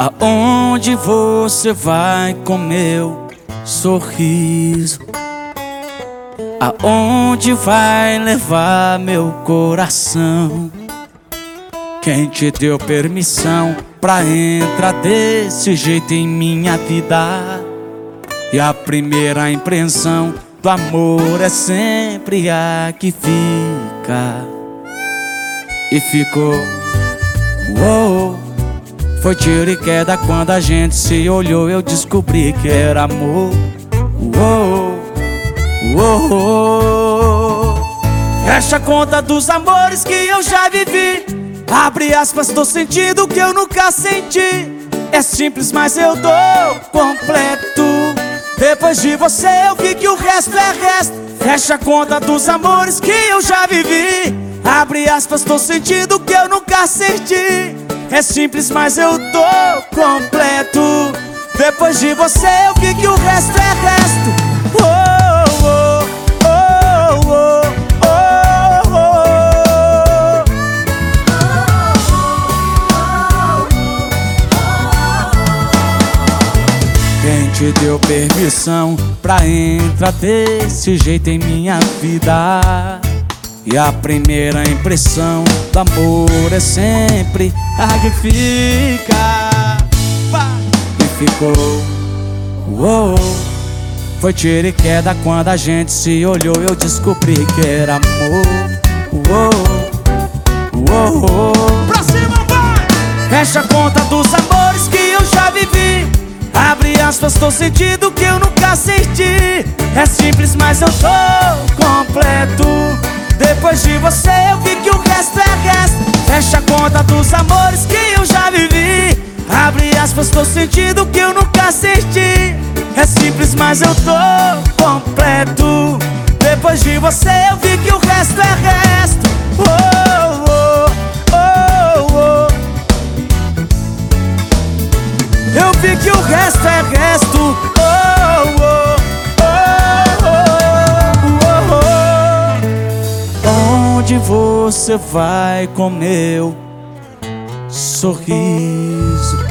Aonde você vai com meu sorriso? Aonde vai levar meu coração? Quem te deu permissão pra entrar desse jeito em minha vida? E a primeira impressão do amor é sempre a que fica. E ficou, uou, foi tiro e queda quando a gente se olhou. Eu descobri que era amor. Uou, uou, fecha a conta dos amores que eu já vivi. Abre aspas, tô sentindo que eu nunca senti. É simples, mas eu dou completo. Depois de você eu vi que o resto é resto Fecha a conta dos amores que eu já vivi Abre aspas, tô sentindo que eu nunca senti É simples, mas eu tô completo. Depois de você eu vi que o resto é resto. Te deu permissão pra entrar desse jeito em minha vida. E a primeira impressão do amor é sempre a que fica. E ficou, uou, foi tiro e queda quando a gente se olhou. Eu descobri que era amor. Uou, uou, pra cima vai! Fecha a conta dos amores que eu já vivi. Abre aspas, tô sentindo que eu nunca senti É simples, mas eu tô completo Depois de você eu vi que o resto é resto. Fecha a conta dos amores que eu já vivi. Abre aspas, tô sentindo que eu nunca senti É simples, mas eu tô completo. Depois de você eu vi que o resto é resto. Oh, oh, oh, oh. Eu vi que o resto é resto. Você vai com meu sorriso?